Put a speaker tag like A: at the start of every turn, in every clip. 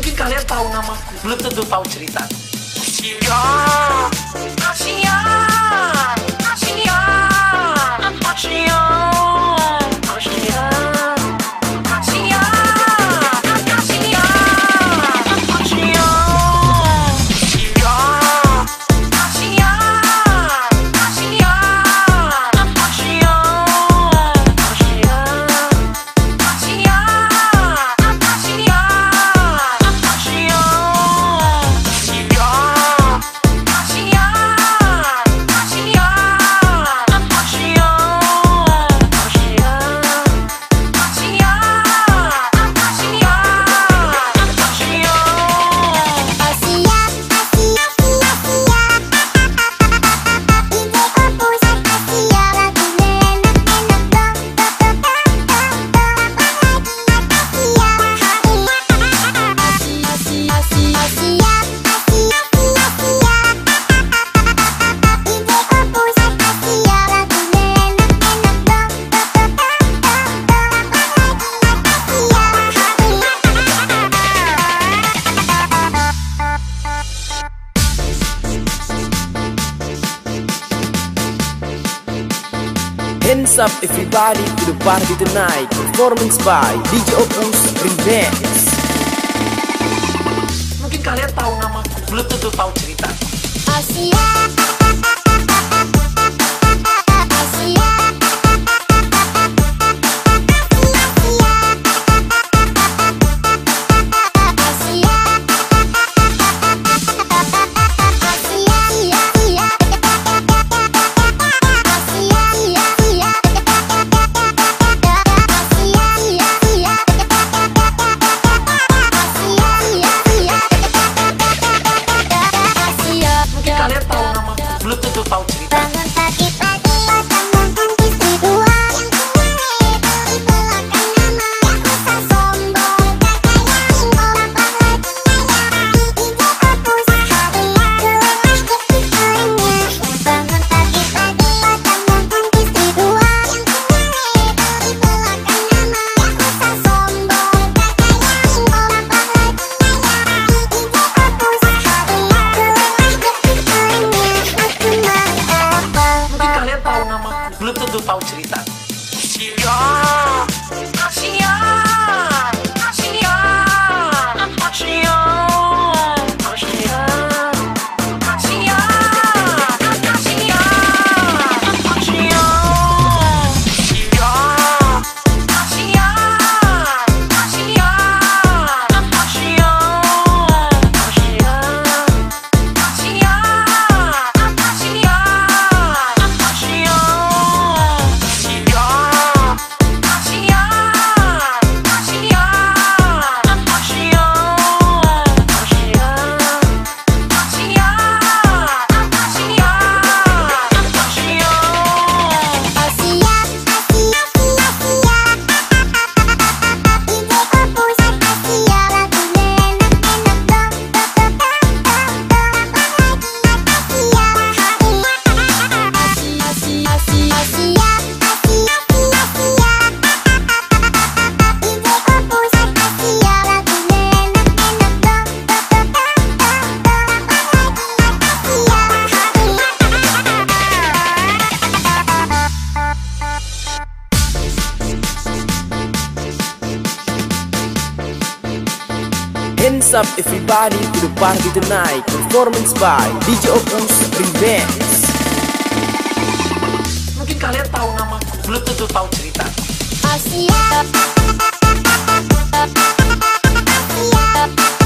A: Mungkin kalian tahu namaku, belum tentu tahu cerita.
B: Kasihan, kasihan,
C: kasihan, kasihan. Everybody to the party tonight. Performance by DJ Opus Remix.
A: Mungkin kalian tahu namaku, belum tentu tahu cerita.
B: Asia, Asia,
A: belum tentu tahu cerita.
B: Asia, Asia,
C: to the party tonight Performance by DJ Opus Remix
A: Mungkin kalian tahu namaku, belum tentu tahu cerita.
B: Asia,
A: Mungkin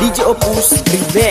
B: 理解我不是对类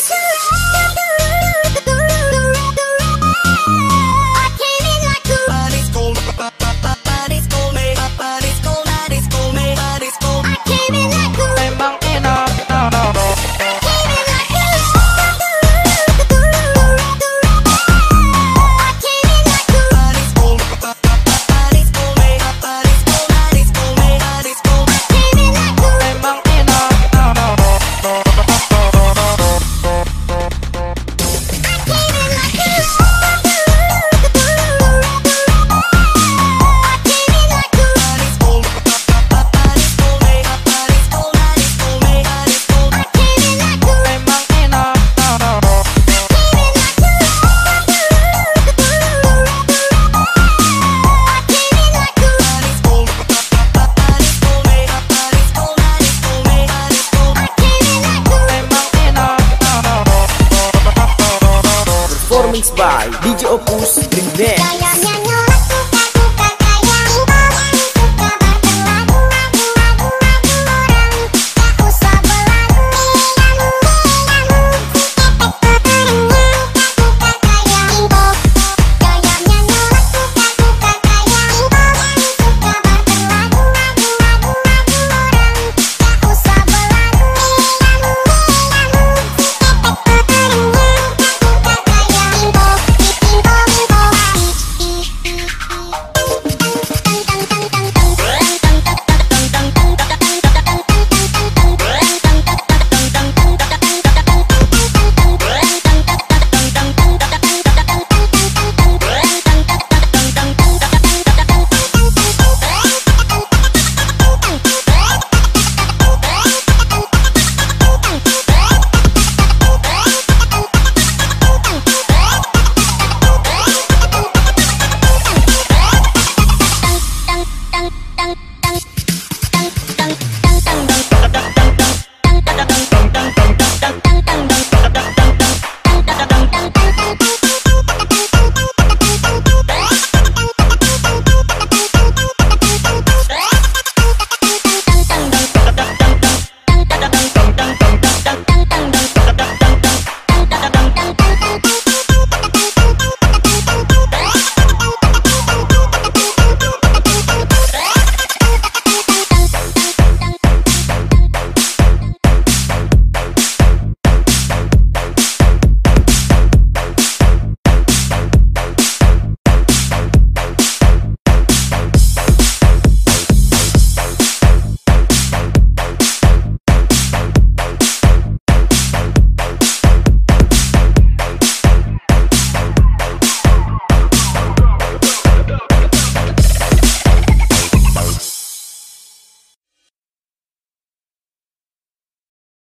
D: performance by DJ Opus The Next.